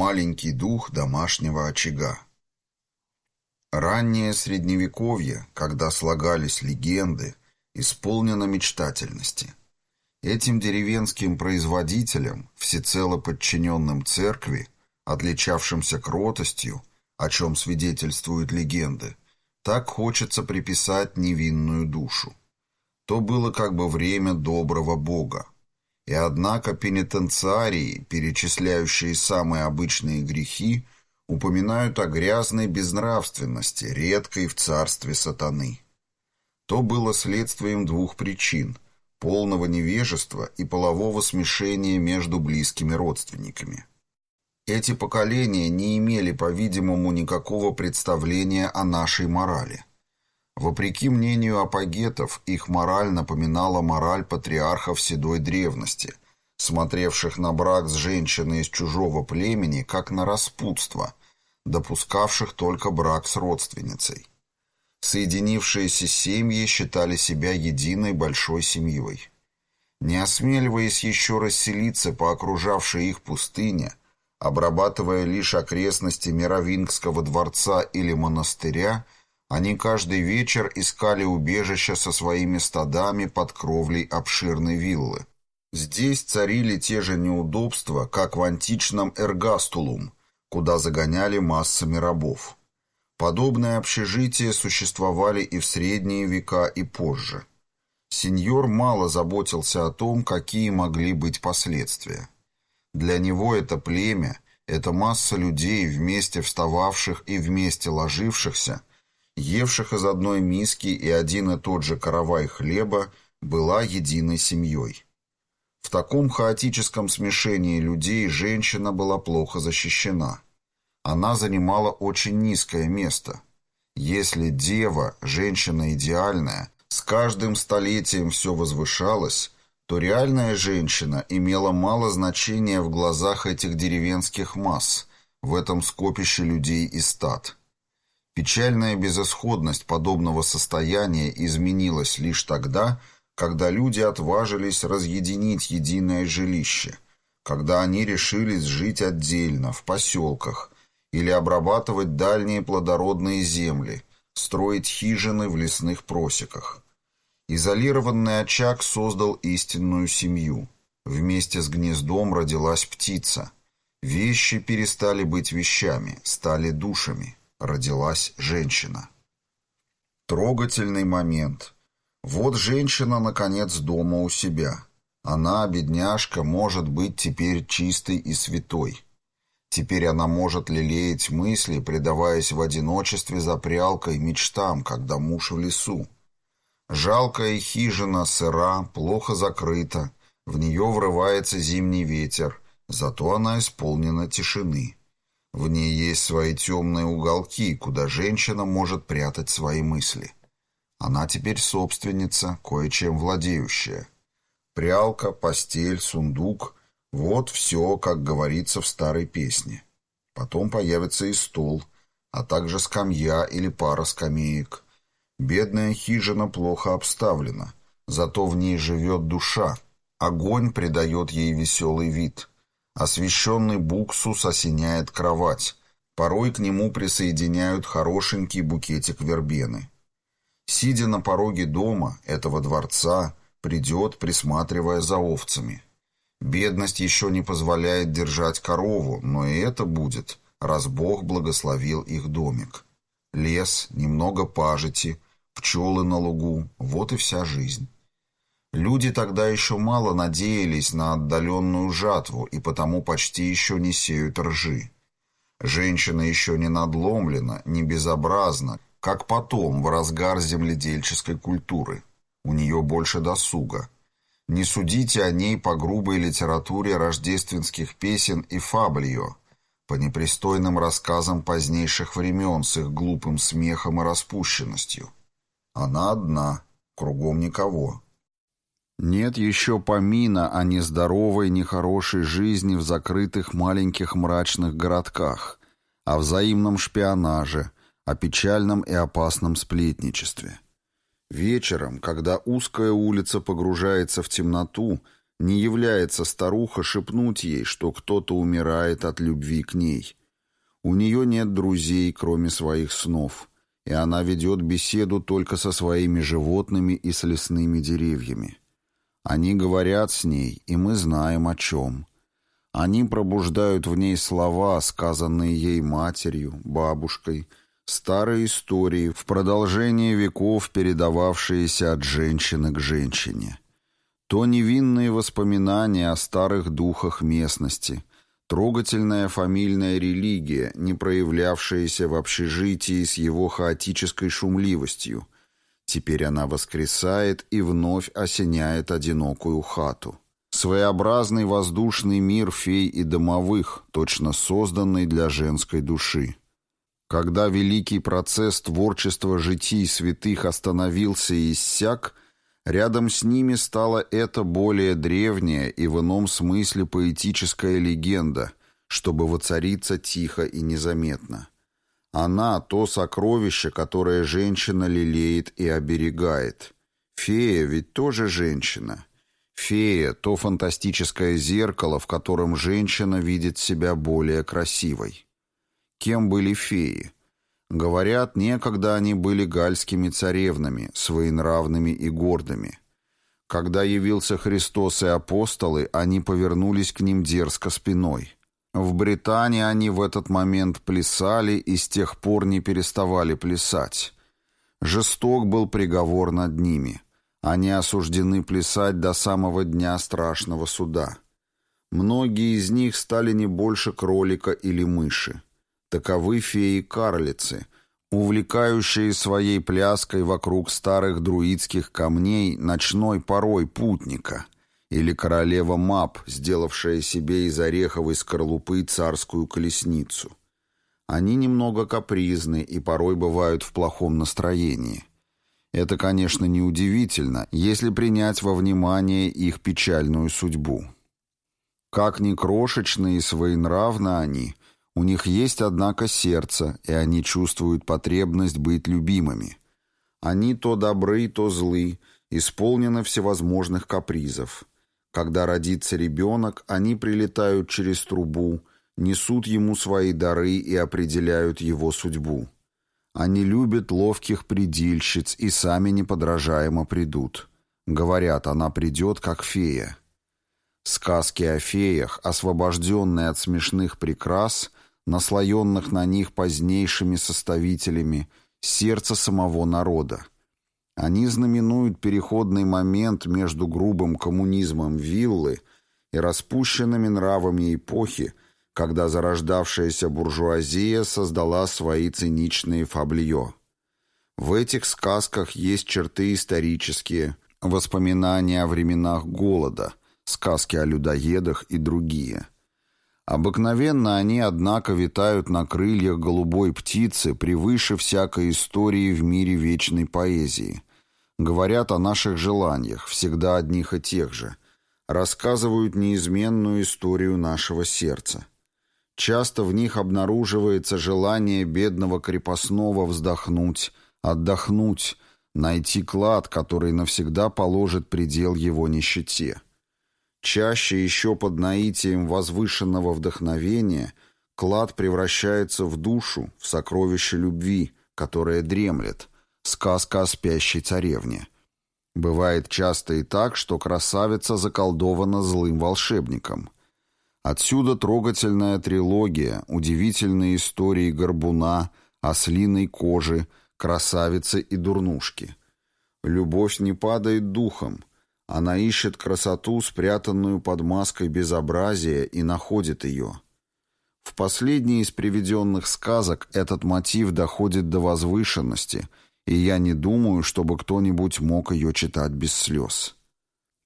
маленький дух домашнего очага. Раннее Средневековье, когда слагались легенды, исполнено мечтательности. Этим деревенским производителям, всецело подчиненным церкви, отличавшимся кротостью, о чем свидетельствуют легенды, так хочется приписать невинную душу. То было как бы время доброго Бога. И однако пенитенциарии, перечисляющие самые обычные грехи, упоминают о грязной безнравственности, редкой в царстве сатаны. То было следствием двух причин – полного невежества и полового смешения между близкими родственниками. Эти поколения не имели, по-видимому, никакого представления о нашей морали. Вопреки мнению апогетов, их мораль напоминала мораль патриархов седой древности, смотревших на брак с женщиной из чужого племени как на распутство, допускавших только брак с родственницей. Соединившиеся семьи считали себя единой большой семьей. Не осмеливаясь еще расселиться по окружавшей их пустыне, обрабатывая лишь окрестности Мировингского дворца или монастыря, они каждый вечер искали убежища со своими стадами под кровлей обширной виллы. Здесь царили те же неудобства, как в античном Эргастулум, куда загоняли массами рабов. Подобные общежития существовали и в средние века, и позже. Сеньор мало заботился о том, какие могли быть последствия. Для него это племя, эта масса людей, вместе встававших и вместе ложившихся, евших из одной миски и один и тот же каравай хлеба, была единой семьей. В таком хаотическом смешении людей женщина была плохо защищена. Она занимала очень низкое место. Если дева, женщина идеальная, с каждым столетием все возвышалось, то реальная женщина имела мало значения в глазах этих деревенских масс, в этом скопище людей и стад. Печальная безысходность подобного состояния изменилась лишь тогда, когда люди отважились разъединить единое жилище, когда они решились жить отдельно, в поселках, или обрабатывать дальние плодородные земли, строить хижины в лесных просеках. Изолированный очаг создал истинную семью. Вместе с гнездом родилась птица. Вещи перестали быть вещами, стали душами. Родилась женщина. Трогательный момент – вот женщина, наконец, дома у себя. Она, бедняжка, может быть теперь чистой и святой. Теперь она может лелеять мысли, предаваясь в одиночестве за прялкой мечтам, когда муж в лесу. Жалкая хижина сыра, плохо закрыта, в нее врывается зимний ветер, зато она исполнена тишины. В ней есть свои темные уголки, куда женщина может прятать свои мысли. Она теперь собственница, кое-чем владеющая. Прялка, постель, сундук — вот все, как говорится в старой песне. Потом появится и стол, а также скамья или пара скамеек. Бедная хижина плохо обставлена, зато в ней живет душа. Огонь придает ей веселый вид. Освещенный буксус осеняет кровать. Порой к нему присоединяют хорошенький букетик вербены. Сидя на пороге дома, этого дворца, придет, присматривая за овцами. Бедность еще не позволяет держать корову, но и это будет, раз Бог благословил их домик. Лес, немного пажити, пчелы на лугу — вот и вся жизнь. Люди тогда еще мало надеялись на отдаленную жатву и потому почти еще не сеют ржи. Женщина еще не надломлена, не безобразна, как потом, в разгар земледельческой культуры. У нее больше досуга. Не судите о ней по грубой литературе рождественских песен и фаблио, по непристойным рассказам позднейших времен с их глупым смехом и распущенностью. Она одна, кругом никого. Нет еще помина о нездоровой, нехорошей жизни в закрытых маленьких мрачных городках, о взаимном шпионаже – о печальном и опасном сплетничестве. Вечером, когда узкая улица погружается в темноту, Не является старуха шепнуть ей, что кто-то умирает от любви к ней. У нее нет друзей, кроме своих снов, и она ведет беседу только со своими животными и с лесными деревьями. Они говорят с ней, и мы знаем о чем. Они пробуждают в ней слова, сказанные ей матерью, бабушкой, старые истории, в продолжение веков передававшиеся от женщины к женщине. То невинные воспоминания о старых духах местности, трогательная фамильная религия, не проявлявшаяся в общежитии с его хаотической шумливостью. Теперь она воскресает и вновь осеняет одинокую хату. Своеобразный воздушный мир фей и домовых, точно созданный для женской души. Когда великий процесс творчества житий святых остановился и иссяк, рядом с ними стала эта более древняя и в ином смысле поэтическая легенда, чтобы воцариться тихо и незаметно. Она — то сокровище, которое женщина лелеет и оберегает. Фея ведь тоже женщина — Фея — то фантастическое зеркало, в котором женщина видит себя более красивой. Кем были феи? Говорят, некогда они были гальскими царевнами, своенравными и гордыми. Когда явился Христос и апостолы, они повернулись к ним дерзко спиной. В Британии они в этот момент плясали и с тех пор не переставали плясать. Жесток был приговор над ними — они осуждены плясать до самого дня страшного суда. Многие из них стали не больше кролика или мыши. Таковы феи-карлицы, увлекающие своей пляской вокруг старых друидских камней ночной порой путника, или королева Мап, сделавшая себе из ореховой скорлупы царскую колесницу. Они немного капризны и порой бывают в плохом настроении. Это, конечно, неудивительно, если принять во внимание их печальную судьбу. Как ни крошечны и своенравны они, у них есть, однако, сердце, и они чувствуют потребность быть любимыми. Они то добры, то злы, исполнены всевозможных капризов. Когда родится ребенок, они прилетают через трубу, несут ему свои дары и определяют его судьбу. Они любят ловких предильщиц и сами неподражаемо придут. Говорят, она придет, как фея. Сказки о феях, освобожденные от смешных прикрас, наслоенных на них позднейшими составителями, сердце самого народа. Они знаменуют переходный момент между грубым коммунизмом виллы и распущенными нравами эпохи, когда зарождавшаяся буржуазия создала свои циничные фаблио. В этих сказках есть черты исторические, воспоминания о временах голода, сказки о людоедах и другие. Обыкновенно они, однако, витают на крыльях голубой птицы превыше всякой истории в мире вечной поэзии. Говорят о наших желаниях, всегда одних и тех же. Рассказывают неизменную историю нашего сердца. Часто в них обнаруживается желание бедного крепостного вздохнуть, отдохнуть, найти клад, который навсегда положит предел его нищете. Чаще еще под наитием возвышенного вдохновения клад превращается в душу, в сокровище любви, которое дремлет, сказка о спящей царевне. Бывает часто и так, что красавица заколдована злым волшебником – Отсюда трогательная трилогия, удивительные истории горбуна, ослиной кожи, красавицы и дурнушки. Любовь не падает духом. Она ищет красоту, спрятанную под маской безобразия, и находит ее. В последней из приведенных сказок этот мотив доходит до возвышенности, и я не думаю, чтобы кто-нибудь мог ее читать без слез.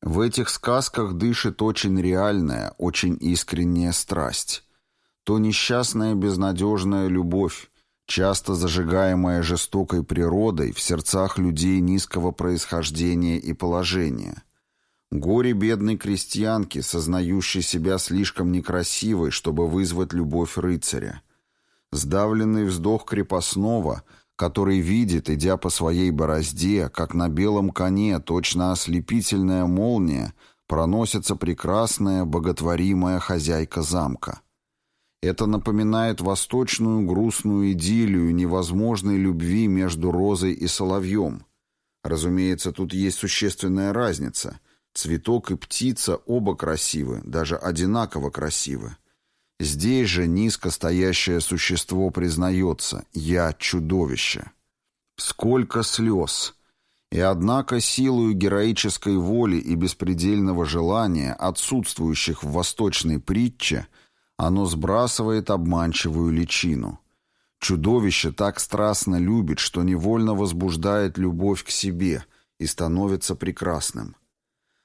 В этих сказках дышит очень реальная, очень искренняя страсть. То несчастная безнадежная любовь, часто зажигаемая жестокой природой в сердцах людей низкого происхождения и положения. Горе бедной крестьянки, сознающей себя слишком некрасивой, чтобы вызвать любовь рыцаря. Сдавленный вздох крепостного — который видит, идя по своей борозде, как на белом коне точно ослепительная молния, проносится прекрасная, боготворимая хозяйка замка. Это напоминает восточную грустную идиллию невозможной любви между розой и соловьем. Разумеется, тут есть существенная разница. Цветок и птица оба красивы, даже одинаково красивы. Здесь же низко стоящее существо признается «я чудовище». Сколько слез! И однако силою героической воли и беспредельного желания, отсутствующих в восточной притче, оно сбрасывает обманчивую личину. Чудовище так страстно любит, что невольно возбуждает любовь к себе и становится прекрасным.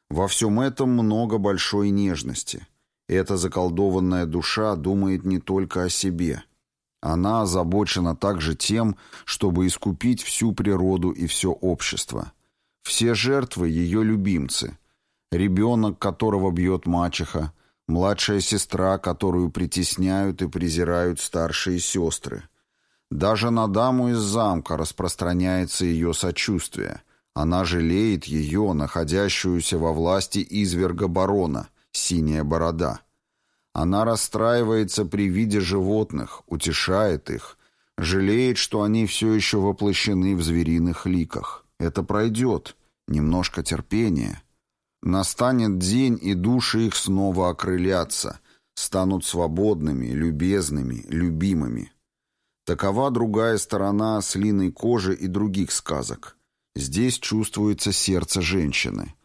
Во всем этом много большой нежности. Эта заколдованная душа думает не только о себе. Она озабочена также тем, чтобы искупить всю природу и все общество. Все жертвы — ее любимцы. Ребенок, которого бьет мачеха, младшая сестра, которую притесняют и презирают старшие сестры. Даже на даму из замка распространяется ее сочувствие. Она жалеет ее, находящуюся во власти изверга барона, синяя борода. Она расстраивается при виде животных, утешает их, жалеет, что они все еще воплощены в звериных ликах. Это пройдет. Немножко терпения. Настанет день, и души их снова окрылятся, станут свободными, любезными, любимыми. Такова другая сторона ослиной кожи и других сказок. Здесь чувствуется сердце женщины.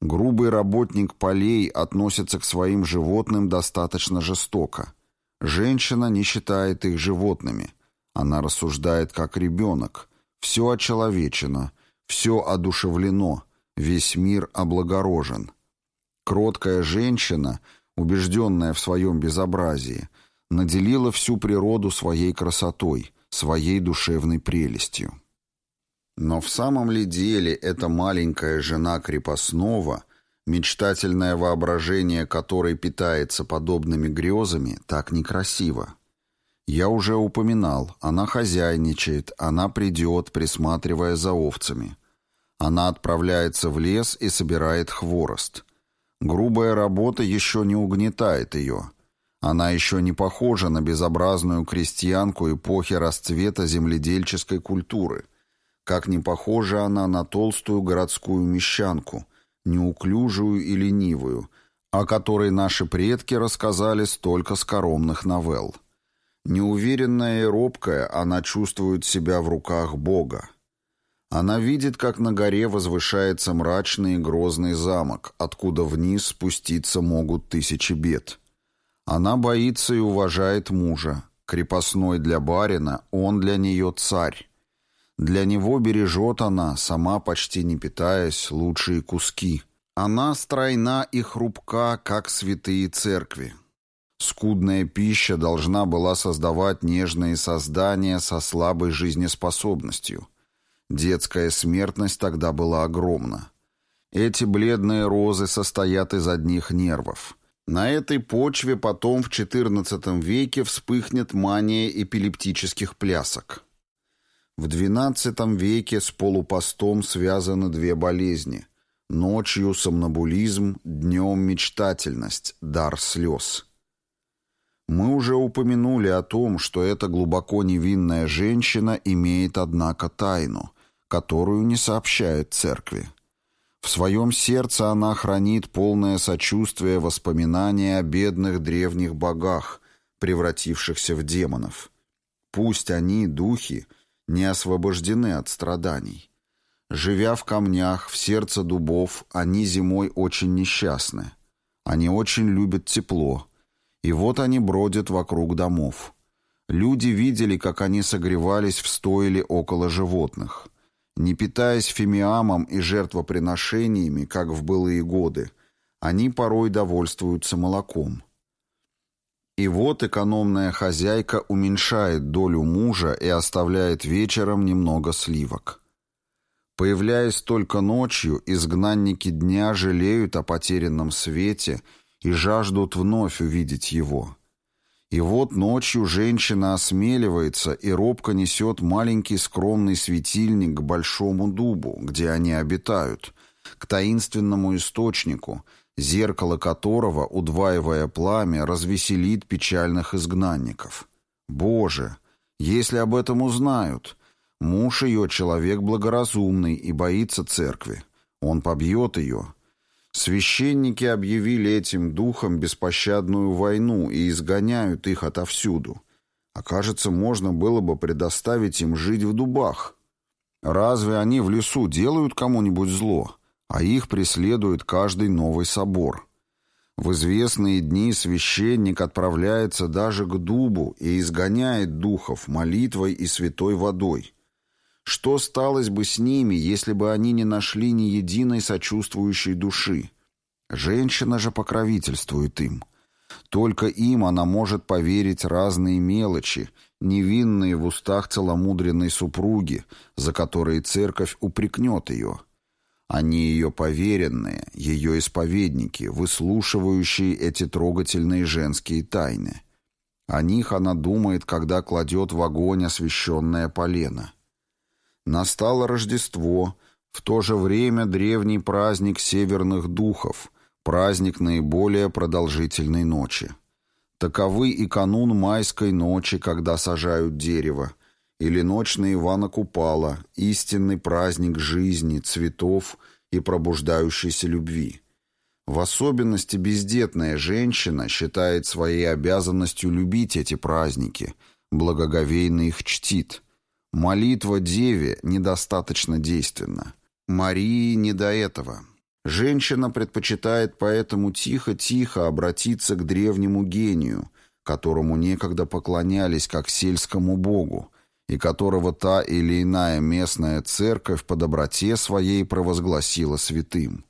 Грубый работник полей относится к своим животным достаточно жестоко. Женщина не считает их животными. Она рассуждает как ребенок. Все очеловечено, все одушевлено, весь мир облагорожен. Кроткая женщина, убежденная в своем безобразии, наделила всю природу своей красотой, своей душевной прелестью. Но в самом ли деле эта маленькая жена крепостного, мечтательное воображение которой питается подобными грезами, так некрасиво? Я уже упоминал, она хозяйничает, она придет, присматривая за овцами. Она отправляется в лес и собирает хворост. Грубая работа еще не угнетает ее. Она еще не похожа на безобразную крестьянку эпохи расцвета земледельческой культуры. Как не похожа она на толстую городскую мещанку, неуклюжую и ленивую, о которой наши предки рассказали столько скоромных новелл. Неуверенная и робкая, она чувствует себя в руках Бога. Она видит, как на горе возвышается мрачный и грозный замок, откуда вниз спуститься могут тысячи бед. Она боится и уважает мужа. Крепостной для барина, он для нее царь. Для него бережет она, сама почти не питаясь, лучшие куски. Она стройна и хрупка, как святые церкви. Скудная пища должна была создавать нежные создания со слабой жизнеспособностью. Детская смертность тогда была огромна. Эти бледные розы состоят из одних нервов. На этой почве потом в XIV веке вспыхнет мания эпилептических плясок. В XII веке с полупостом связаны две болезни. Ночью сомнобулизм, днем мечтательность, дар слез. Мы уже упомянули о том, что эта глубоко невинная женщина имеет, однако, тайну, которую не сообщает церкви. В своем сердце она хранит полное сочувствие воспоминания о бедных древних богах, превратившихся в демонов. Пусть они, духи, не освобождены от страданий. Живя в камнях, в сердце дубов, они зимой очень несчастны. Они очень любят тепло. И вот они бродят вокруг домов. Люди видели, как они согревались в стойле около животных. Не питаясь фимиамом и жертвоприношениями, как в былые годы, они порой довольствуются молоком. И вот экономная хозяйка уменьшает долю мужа и оставляет вечером немного сливок. Появляясь только ночью, изгнанники дня жалеют о потерянном свете и жаждут вновь увидеть его. И вот ночью женщина осмеливается и робко несет маленький скромный светильник к большому дубу, где они обитают, к таинственному источнику, зеркало которого, удваивая пламя, развеселит печальных изгнанников. Боже, если об этом узнают, муж ее человек благоразумный и боится церкви. Он побьет ее. Священники объявили этим духом беспощадную войну и изгоняют их отовсюду. А кажется, можно было бы предоставить им жить в дубах. Разве они в лесу делают кому-нибудь зло, а их преследует каждый новый собор? В известные дни священник отправляется даже к дубу и изгоняет духов молитвой и святой водой. Что сталось бы с ними, если бы они не нашли ни единой сочувствующей души? Женщина же покровительствует им. Только им она может поверить разные мелочи, невинные в устах целомудренной супруги, за которые церковь упрекнет ее. Они ее поверенные, ее исповедники, выслушивающие эти трогательные женские тайны. О них она думает, когда кладет в огонь освященное полено. Настало Рождество, в то же время древний праздник северных духов, праздник наиболее продолжительной ночи. Таковы и канун майской ночи, когда сажают дерево, или ночь на Ивана Купала, истинный праздник жизни, цветов и пробуждающейся любви. В особенности бездетная женщина считает своей обязанностью любить эти праздники, благоговейно их чтит. Молитва Деве недостаточно действенна. Марии не до этого. Женщина предпочитает поэтому тихо-тихо обратиться к древнему гению, которому некогда поклонялись как сельскому богу, и которого та или иная местная церковь по доброте своей провозгласила святым.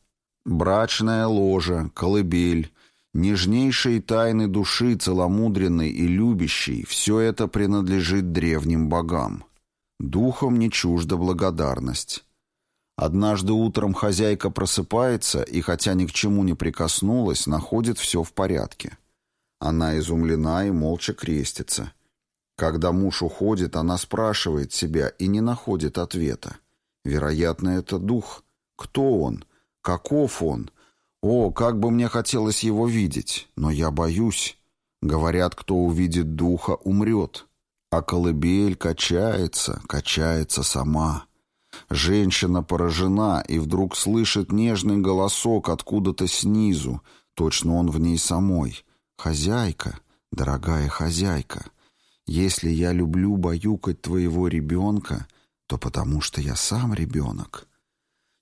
Брачная ложа, колыбель, нежнейшие тайны души целомудренной и любящей – все это принадлежит древним богам. Духом не чужда благодарность. Однажды утром хозяйка просыпается и, хотя ни к чему не прикоснулась, находит все в порядке. Она изумлена и молча крестится. Когда муж уходит, она спрашивает себя и не находит ответа. Вероятно, это дух. Кто он? Каков он? О, как бы мне хотелось его видеть, но я боюсь. Говорят, кто увидит духа, умрет. А колыбель качается, качается сама. Женщина поражена и вдруг слышит нежный голосок откуда-то снизу, точно он в ней самой. «Хозяйка, дорогая хозяйка, если я люблю баюкать твоего ребенка, то потому что я сам ребенок».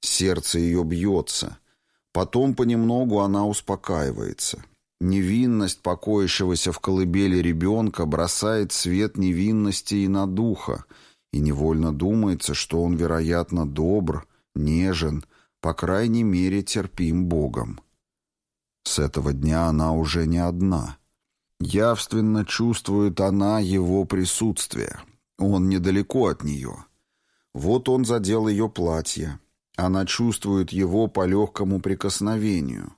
Сердце ее бьется. Потом понемногу она успокаивается. Невинность покоящегося в колыбели ребенка бросает свет невинности и на духа — и невольно думается, что он, вероятно, добр, нежен, по крайней мере, терпим Богом. С этого дня она уже не одна. Явственно чувствует она его присутствие. Он недалеко от нее. Вот он задел ее платье. Она чувствует его по легкому прикосновению.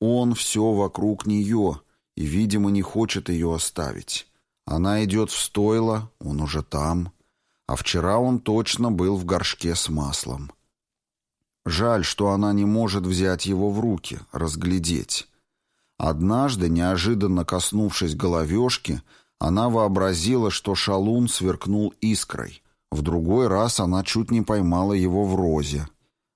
Он все вокруг нее и, видимо, не хочет ее оставить. Она идет в стойло, он уже там. А вчера он точно был в горшке с маслом. Жаль, что она не может взять его в руки, разглядеть. Однажды, неожиданно коснувшись головешки, она вообразила, что шалун сверкнул искрой. В другой раз она чуть не поймала его в розе.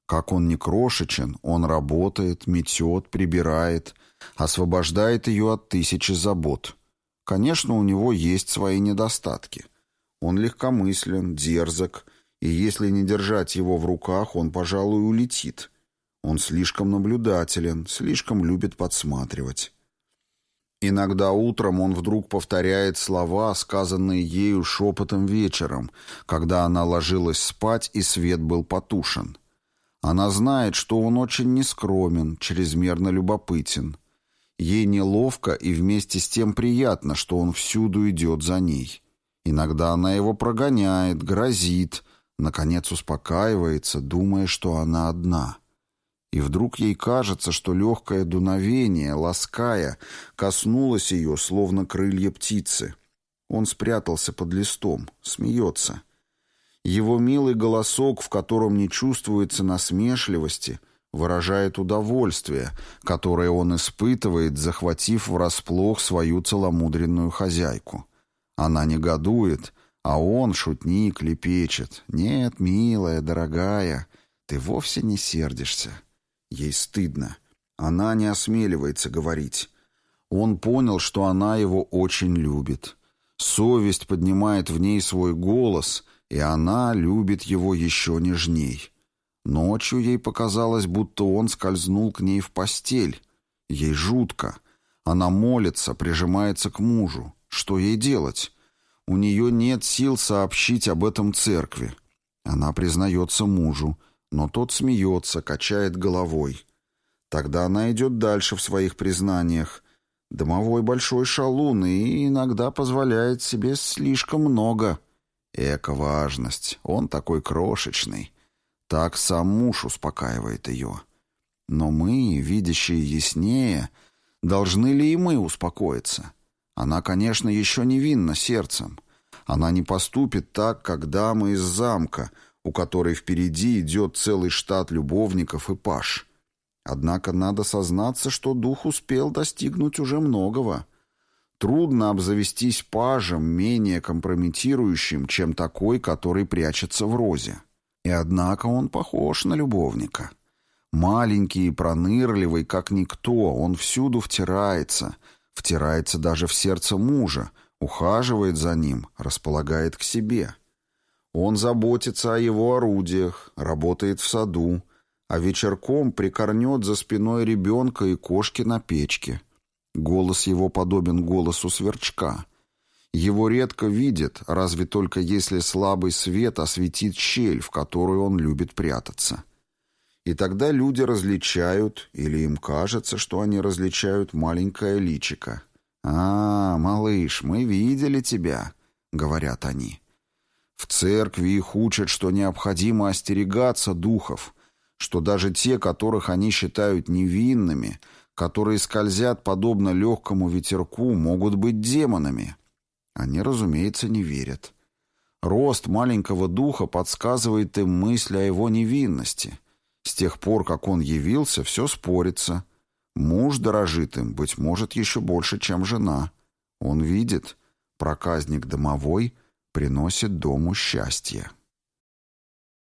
Как он не крошечен, он работает, метет, прибирает, освобождает ее от тысячи забот. Конечно, у него есть свои недостатки — он легкомыслен, дерзок, и если не держать его в руках, он, пожалуй, улетит. Он слишком наблюдателен, слишком любит подсматривать. Иногда утром он вдруг повторяет слова, сказанные ею шепотом вечером, когда она ложилась спать и свет был потушен. Она знает, что он очень нескромен, чрезмерно любопытен. Ей неловко и вместе с тем приятно, что он всюду идет за ней. Иногда она его прогоняет, грозит, наконец успокаивается, думая, что она одна. И вдруг ей кажется, что легкое дуновение, лаская, коснулось ее, словно крылья птицы. Он спрятался под листом, смеется. Его милый голосок, в котором не чувствуется насмешливости, выражает удовольствие, которое он испытывает, захватив врасплох свою целомудренную хозяйку. Она негодует, а он, шутник, лепечет. «Нет, милая, дорогая, ты вовсе не сердишься». Ей стыдно. Она не осмеливается говорить. Он понял, что она его очень любит. Совесть поднимает в ней свой голос, и она любит его еще нежней. Ночью ей показалось, будто он скользнул к ней в постель. Ей жутко. Она молится, прижимается к мужу. Что ей делать? У нее нет сил сообщить об этом церкви. Она признается мужу, но тот смеется, качает головой. Тогда она идет дальше в своих признаниях. Домовой большой шалун и иногда позволяет себе слишком много. Эко-важность. Он такой крошечный. Так сам муж успокаивает ее. Но мы, видящие яснее, должны ли и мы успокоиться? Она, конечно, еще невинна сердцем. Она не поступит так, как дама из замка, у которой впереди идет целый штат любовников и паш. Однако надо сознаться, что дух успел достигнуть уже многого. Трудно обзавестись пажем, менее компрометирующим, чем такой, который прячется в розе. И однако он похож на любовника. Маленький и пронырливый, как никто, он всюду втирается — втирается даже в сердце мужа, ухаживает за ним, располагает к себе. Он заботится о его орудиях, работает в саду, а вечерком прикорнет за спиной ребенка и кошки на печке. Голос его подобен голосу сверчка. Его редко видят, разве только если слабый свет осветит щель, в которую он любит прятаться. И тогда люди различают, или им кажется, что они различают маленькое личико. «А, малыш, мы видели тебя», — говорят они. В церкви их учат, что необходимо остерегаться духов, что даже те, которых они считают невинными, которые скользят подобно легкому ветерку, могут быть демонами. Они, разумеется, не верят. Рост маленького духа подсказывает им мысль о его невинности — с тех пор, как он явился, все спорится. Муж дорожит им, быть может, еще больше, чем жена. Он видит, проказник домовой приносит дому счастье.